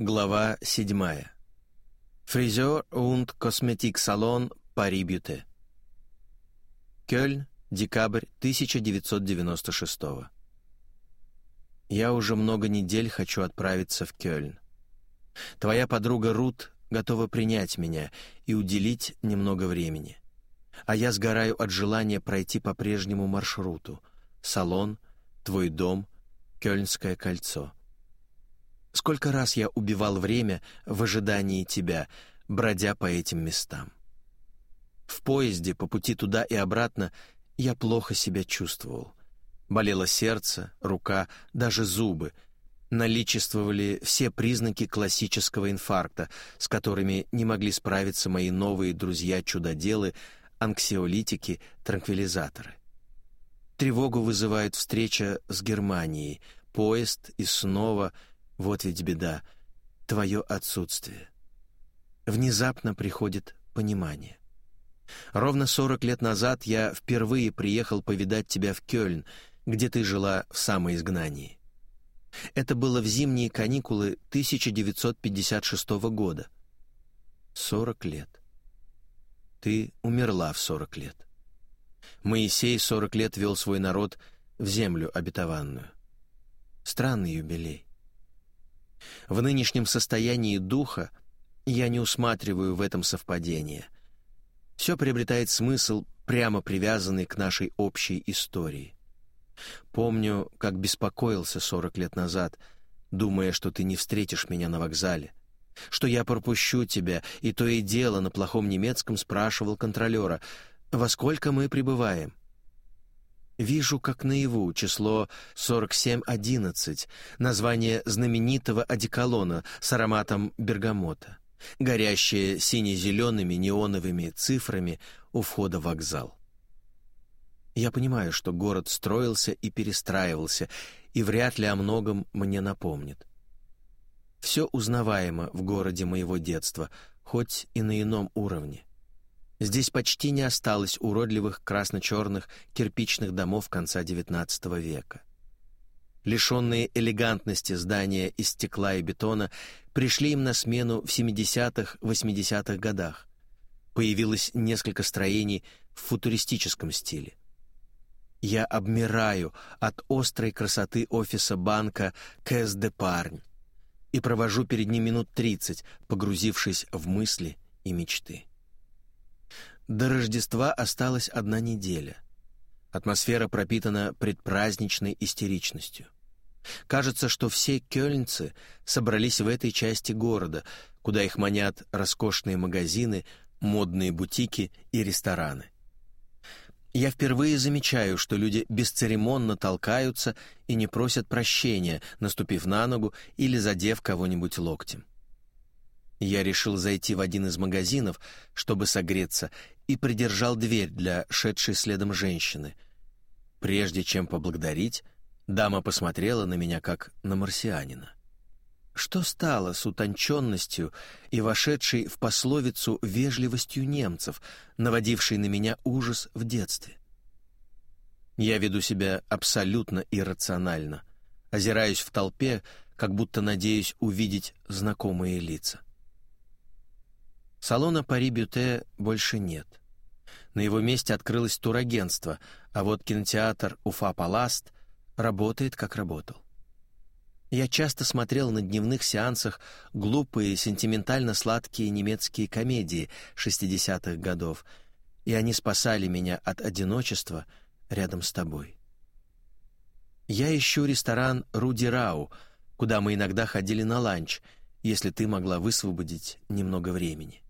Глава 7. Фризер und Косметик-салон Пари Бюте. Кёльн, декабрь 1996 Я уже много недель хочу отправиться в Кёльн. Твоя подруга Рут готова принять меня и уделить немного времени. А я сгораю от желания пройти по прежнему маршруту. Салон, твой дом, Кёльнское кольцо — Сколько раз я убивал время в ожидании тебя, бродя по этим местам. В поезде по пути туда и обратно я плохо себя чувствовал. Болело сердце, рука, даже зубы. Наличествовали все признаки классического инфаркта, с которыми не могли справиться мои новые друзья-чудоделы, анксиолитики, транквилизаторы. Тревогу вызывает встреча с Германией, поезд и снова — вот ведь беда, твое отсутствие. Внезапно приходит понимание. Ровно сорок лет назад я впервые приехал повидать тебя в Кёльн, где ты жила в самоизгнании. Это было в зимние каникулы 1956 года. Сорок лет. Ты умерла в сорок лет. Моисей сорок лет вел свой народ в землю обетованную. Странный юбилей. В нынешнем состоянии духа я не усматриваю в этом совпадения. Все приобретает смысл, прямо привязанный к нашей общей истории. Помню, как беспокоился сорок лет назад, думая, что ты не встретишь меня на вокзале, что я пропущу тебя, и то и дело на плохом немецком спрашивал контролера, во сколько мы прибываем. Вижу, как наяву, число 4711, название знаменитого одеколона с ароматом бергамота, горящее сине-зелеными неоновыми цифрами у входа в вокзал. Я понимаю, что город строился и перестраивался, и вряд ли о многом мне напомнит. Все узнаваемо в городе моего детства, хоть и на ином уровне. Здесь почти не осталось уродливых красно-черных кирпичных домов конца XIX века. Лишенные элегантности здания из стекла и бетона пришли им на смену в 70-х, 80-х годах. Появилось несколько строений в футуристическом стиле. Я обмираю от острой красоты офиса банка Кэс де Парнь и провожу перед ним минут 30, погрузившись в мысли и мечты. До Рождества осталась одна неделя. Атмосфера пропитана предпраздничной истеричностью. Кажется, что все кёльнцы собрались в этой части города, куда их манят роскошные магазины, модные бутики и рестораны. Я впервые замечаю, что люди бесцеремонно толкаются и не просят прощения, наступив на ногу или задев кого-нибудь локтем. Я решил зайти в один из магазинов, чтобы согреться, и придержал дверь для шедшей следом женщины. Прежде чем поблагодарить, дама посмотрела на меня как на марсианина. Что стало с утонченностью и вошедшей в пословицу вежливостью немцев, наводившей на меня ужас в детстве? Я веду себя абсолютно иррационально, озираюсь в толпе, как будто надеюсь увидеть знакомые лица. Салона Пари Бюте больше нет. На его месте открылось турагентство, а вот кинотеатр Уфа Паласт работает как работал. Я часто смотрел на дневных сеансах глупые, сентиментально-сладкие немецкие комедии 60-х годов, и они спасали меня от одиночества рядом с тобой. Я ищу ресторан «Руди Рау», куда мы иногда ходили на ланч, если ты могла высвободить немного времени.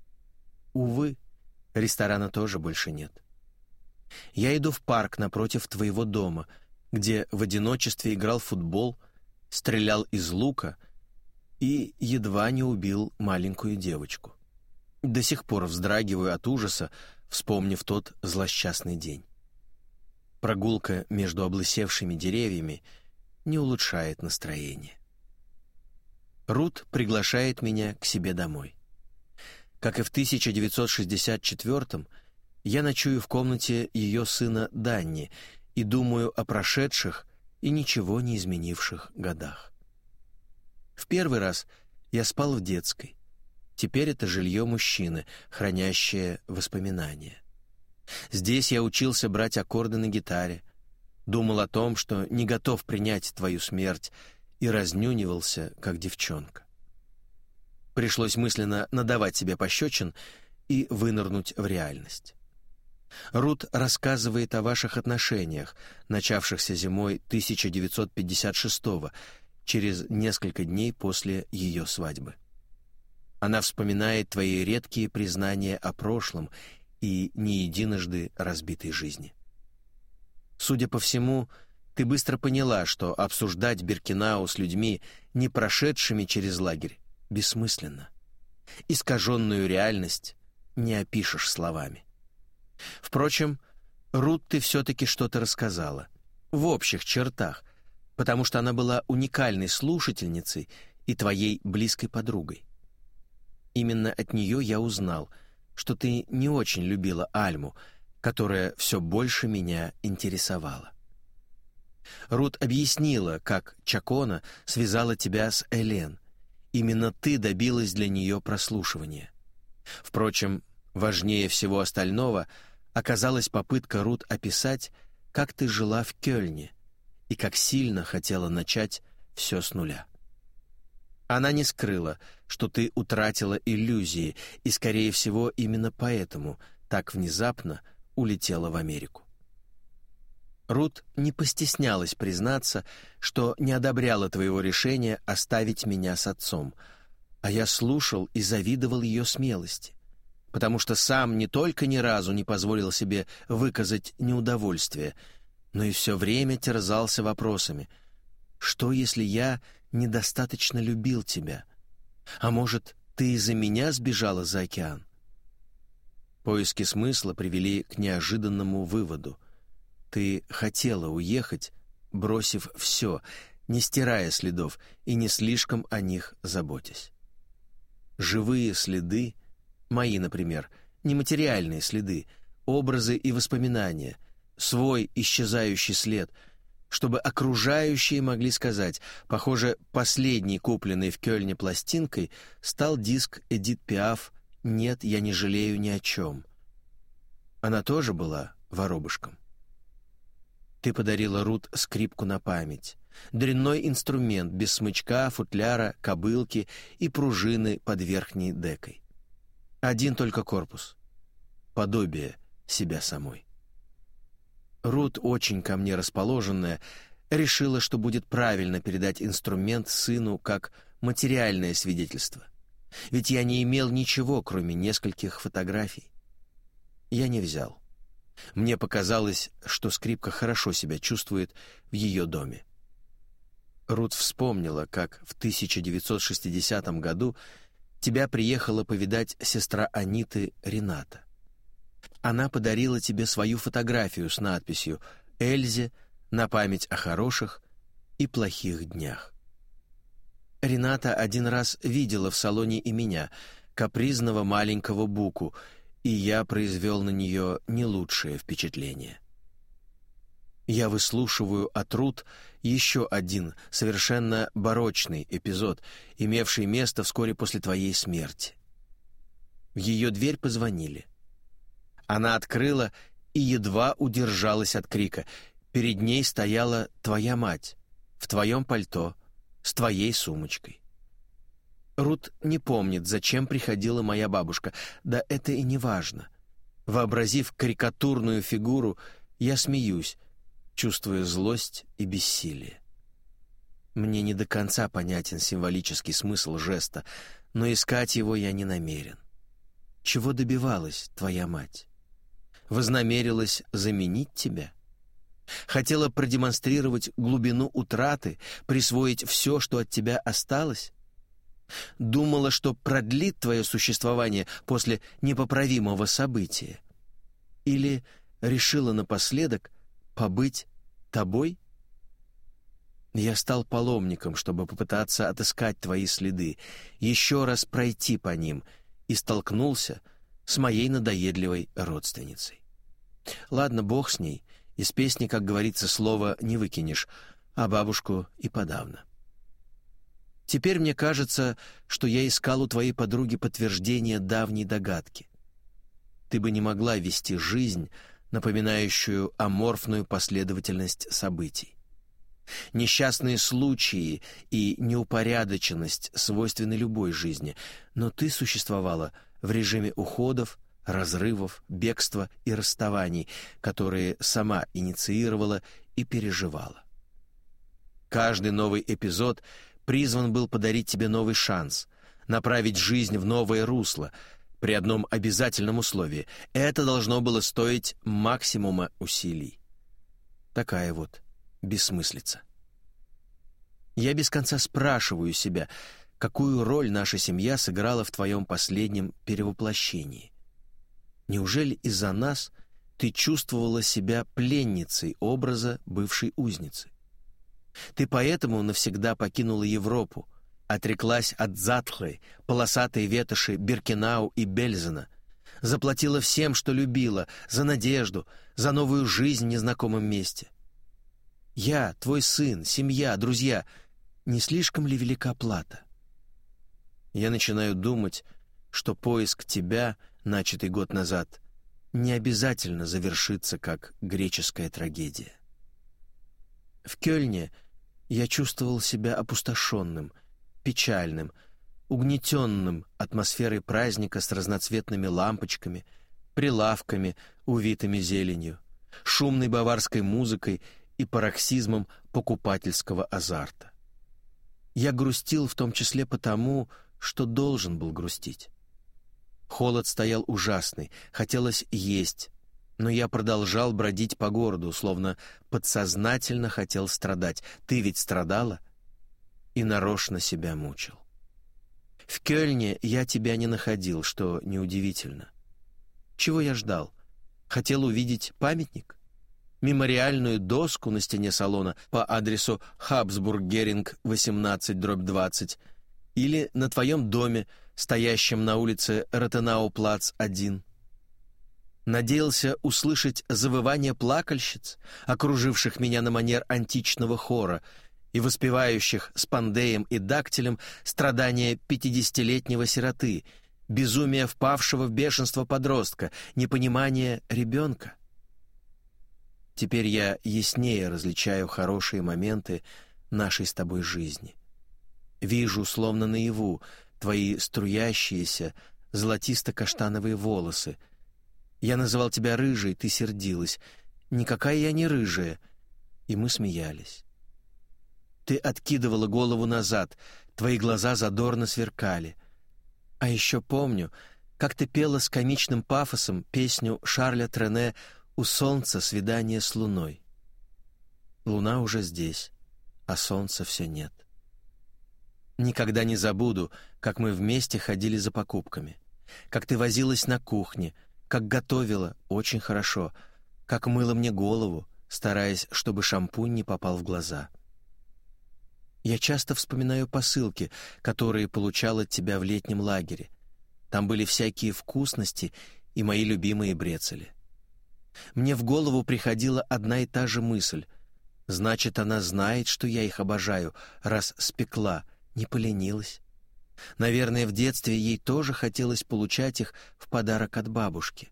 Увы, ресторана тоже больше нет. Я иду в парк напротив твоего дома, где в одиночестве играл в футбол, стрелял из лука и едва не убил маленькую девочку. До сих пор вздрагиваю от ужаса, вспомнив тот злосчастный день. Прогулка между облысевшими деревьями не улучшает настроение. Рут приглашает меня к себе домой. Как и в 1964-м, я ночую в комнате ее сына Данни и думаю о прошедших и ничего не изменивших годах. В первый раз я спал в детской. Теперь это жилье мужчины, хранящее воспоминания. Здесь я учился брать аккорды на гитаре, думал о том, что не готов принять твою смерть, и разнюнивался, как девчонка. Пришлось мысленно надавать себе пощечин и вынырнуть в реальность. Рут рассказывает о ваших отношениях, начавшихся зимой 1956 через несколько дней после ее свадьбы. Она вспоминает твои редкие признания о прошлом и не единожды разбитой жизни. Судя по всему, ты быстро поняла, что обсуждать Биркинау с людьми, не прошедшими через лагерь, бессмысленно. Искаженную реальность не опишешь словами. Впрочем, Рут ты все-таки что-то рассказала. В общих чертах, потому что она была уникальной слушательницей и твоей близкой подругой. Именно от нее я узнал, что ты не очень любила Альму, которая все больше меня интересовала. Рут объяснила, как Чакона связала тебя с Элен. Именно ты добилась для нее прослушивания. Впрочем, важнее всего остального оказалась попытка Рут описать, как ты жила в Кёльне и как сильно хотела начать все с нуля. Она не скрыла, что ты утратила иллюзии, и, скорее всего, именно поэтому так внезапно улетела в Америку. Рут не постеснялась признаться, что не одобряла твоего решения оставить меня с отцом, а я слушал и завидовал ее смелости, потому что сам не только ни разу не позволил себе выказать неудовольствие, но и все время терзался вопросами. Что, если я недостаточно любил тебя? А может, ты из-за меня сбежала за океан? Поиски смысла привели к неожиданному выводу. Ты хотела уехать, бросив все, не стирая следов и не слишком о них заботясь. Живые следы, мои, например, нематериальные следы, образы и воспоминания, свой исчезающий след — чтобы окружающие могли сказать, похоже, последней купленной в Кёльне пластинкой стал диск Эдит Пиаф «Нет, я не жалею ни о чем». Она тоже была воробушком. Ты подарила Рут скрипку на память. Дрянной инструмент, без смычка, футляра, кобылки и пружины под верхней декой. Один только корпус. Подобие себя самой. Рут, очень ко мне расположенная, решила, что будет правильно передать инструмент сыну как материальное свидетельство. Ведь я не имел ничего, кроме нескольких фотографий. Я не взял. Мне показалось, что скрипка хорошо себя чувствует в ее доме. Рут вспомнила, как в 1960 году тебя приехала повидать сестра Аниты Рената. Она подарила тебе свою фотографию с надписью «Эльзе на память о хороших и плохих днях». Рената один раз видела в салоне и меня, капризного маленького Буку, и я произвел на нее не лучшее впечатление. Я выслушиваю от Рут еще один совершенно барочный эпизод, имевший место вскоре после твоей смерти. В ее дверь позвонили. Она открыла и едва удержалась от крика. Перед ней стояла твоя мать, в твоем пальто, с твоей сумочкой. Рут не помнит, зачем приходила моя бабушка, да это и не важно. Вообразив карикатурную фигуру, я смеюсь, чувствуя злость и бессилие. Мне не до конца понятен символический смысл жеста, но искать его я не намерен. Чего добивалась твоя мать? вознамерилась заменить тебя? Хотела продемонстрировать глубину утраты, присвоить все, что от тебя осталось? Думала, что продлит твое существование после непоправимого события? Или решила напоследок побыть тобой? Я стал паломником, чтобы попытаться отыскать твои следы, еще раз пройти по ним, и столкнулся с моей надоедливой родственницей. Ладно, бог с ней, из песни, как говорится, слова не выкинешь, а бабушку и подавно. Теперь мне кажется, что я искал у твоей подруги подтверждение давней догадки. Ты бы не могла вести жизнь, напоминающую аморфную последовательность событий. Несчастные случаи и неупорядоченность свойственны любой жизни, но ты существовала в режиме уходов, разрывов, бегства и расставаний, которые сама инициировала и переживала. Каждый новый эпизод призван был подарить тебе новый шанс, направить жизнь в новое русло, при одном обязательном условии. Это должно было стоить максимума усилий. Такая вот бессмыслица. Я без конца спрашиваю себя, какую роль наша семья сыграла в твоем последнем перевоплощении. Неужели из-за нас ты чувствовала себя пленницей образа бывшей узницы? Ты поэтому навсегда покинула Европу, отреклась от затхлой, полосатой ветоши Биркинау и Бельзена, заплатила всем, что любила, за надежду, за новую жизнь в незнакомом месте. Я, твой сын, семья, друзья, не слишком ли велика плата? Я начинаю думать, что поиск тебя — начатый год назад, не обязательно завершится как греческая трагедия. В Кёльне я чувствовал себя опустошенным, печальным, угнетенным атмосферой праздника с разноцветными лампочками, прилавками, увитыми зеленью, шумной баварской музыкой и пароксизмом покупательского азарта. Я грустил в том числе потому, что должен был грустить. Холод стоял ужасный, хотелось есть, но я продолжал бродить по городу, словно подсознательно хотел страдать. Ты ведь страдала? И нарочно себя мучил. В Кёльне я тебя не находил, что неудивительно. Чего я ждал? Хотел увидеть памятник? Мемориальную доску на стене салона по адресу Хабсбург-Геринг, 18-20, или на твоем доме, стоящем на улице Ротенау-Плац-1. Надеялся услышать завывание плакальщиц, окруживших меня на манер античного хора и воспевающих с пандеем и дактилем страдания пятидесятилетнего сироты, безумие впавшего в бешенство подростка, непонимание ребенка. Теперь я яснее различаю хорошие моменты нашей с тобой жизни. Вижу, словно наяву, твои струящиеся золотисто-каштановые волосы. Я называл тебя рыжей, ты сердилась. Никакая я не рыжая. И мы смеялись. Ты откидывала голову назад, твои глаза задорно сверкали. А еще помню, как ты пела с комичным пафосом песню Шарля Трене «У солнца свидание с луной». Луна уже здесь, а солнца все нет. Никогда не забуду, как мы вместе ходили за покупками, как ты возилась на кухне, как готовила очень хорошо, как мыла мне голову, стараясь, чтобы шампунь не попал в глаза. Я часто вспоминаю посылки, которые получал от тебя в летнем лагере. Там были всякие вкусности и мои любимые брецели. Мне в голову приходила одна и та же мысль. Значит, она знает, что я их обожаю, раз спекла — не поленилась. Наверное, в детстве ей тоже хотелось получать их в подарок от бабушки.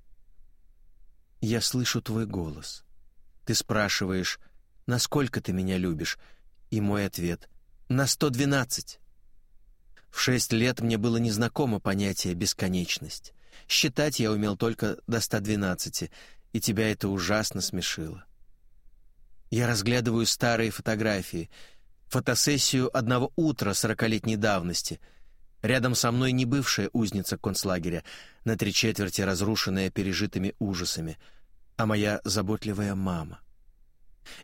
Я слышу твой голос. Ты спрашиваешь, насколько ты меня любишь, и мой ответ — на сто двенадцать. В шесть лет мне было незнакомо понятие «бесконечность». Считать я умел только до ста двенадцати, и тебя это ужасно смешило. Я разглядываю старые фотографии — фотосессию одного утра сорокалетней давности. Рядом со мной не бывшая узница концлагеря, на три четверти разрушенная пережитыми ужасами, а моя заботливая мама.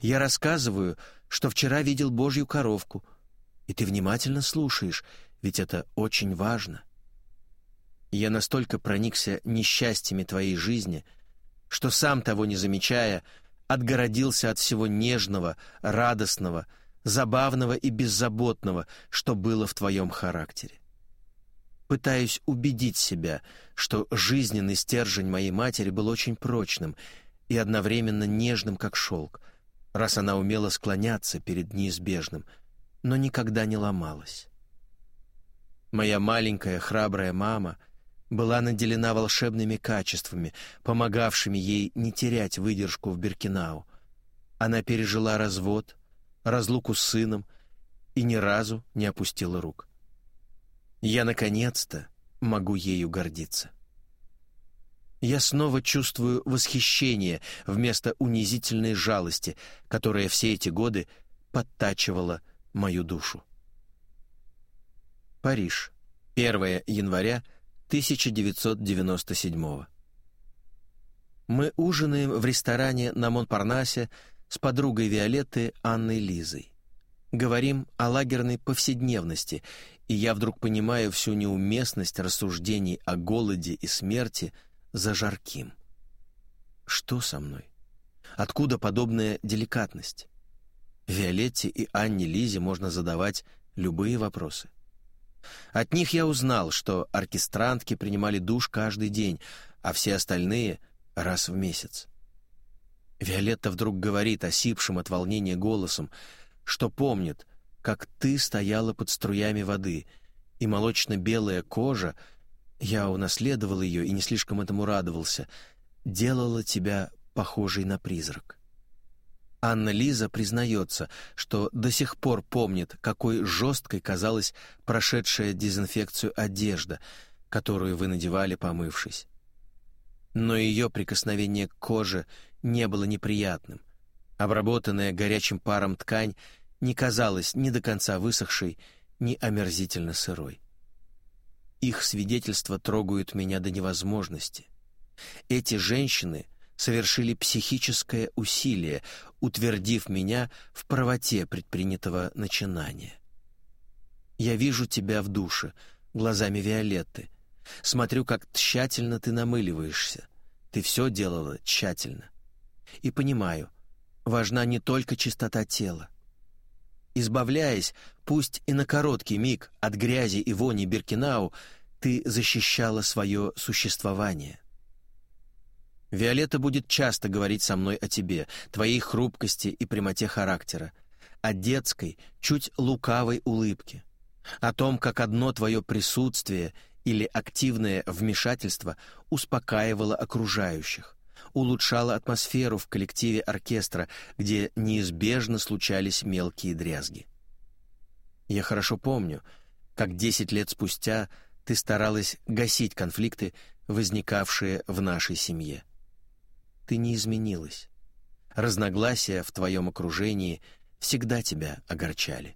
Я рассказываю, что вчера видел Божью коровку, и ты внимательно слушаешь, ведь это очень важно. Я настолько проникся несчастьями твоей жизни, что сам того не замечая, отгородился от всего нежного, радостного, забавного и беззаботного, что было в твоем характере. Пытаюсь убедить себя, что жизненный стержень моей матери был очень прочным и одновременно нежным, как шелк, раз она умела склоняться перед неизбежным, но никогда не ломалась. Моя маленькая храбрая мама была наделена волшебными качествами, помогавшими ей не терять выдержку в Беркинау. Она пережила развод, разлуку с сыном и ни разу не опустила рук. Я, наконец-то, могу ею гордиться. Я снова чувствую восхищение вместо унизительной жалости, которая все эти годы подтачивала мою душу. Париж. 1 января 1997 Мы ужинаем в ресторане на Монпарнасе с подругой Виолетты Анной Лизой. Говорим о лагерной повседневности, и я вдруг понимаю всю неуместность рассуждений о голоде и смерти за жарким. Что со мной? Откуда подобная деликатность? Виолетте и Анне Лизе можно задавать любые вопросы. От них я узнал, что оркестрантки принимали душ каждый день, а все остальные — раз в месяц. Виолетта вдруг говорит осипшим от волнения голосом, что помнит, как ты стояла под струями воды, и молочно-белая кожа, я унаследовал ее и не слишком этому радовался, делала тебя похожей на призрак. Анна Лиза признается, что до сих пор помнит, какой жесткой казалась прошедшая дезинфекцию одежда, которую вы надевали, помывшись. Но ее прикосновение к коже не было неприятным. Обработанная горячим паром ткань не казалась ни до конца высохшей, ни омерзительно сырой. Их свидетельства трогают меня до невозможности. Эти женщины совершили психическое усилие, утвердив меня в правоте предпринятого начинания. Я вижу тебя в душе, глазами Виолетты. Смотрю, как тщательно ты намыливаешься. Ты все делала тщательно. И понимаю, важна не только чистота тела. Избавляясь, пусть и на короткий миг, от грязи и вони Биркинау, ты защищала свое существование. Виолетта будет часто говорить со мной о тебе, твоей хрупкости и прямоте характера, о детской, чуть лукавой улыбке, о том, как одно твое присутствие или активное вмешательство успокаивало окружающих, улучшало атмосферу в коллективе оркестра, где неизбежно случались мелкие дрязги. Я хорошо помню, как десять лет спустя ты старалась гасить конфликты, возникавшие в нашей семье ты не изменилась. Разногласия в твоем окружении всегда тебя огорчали.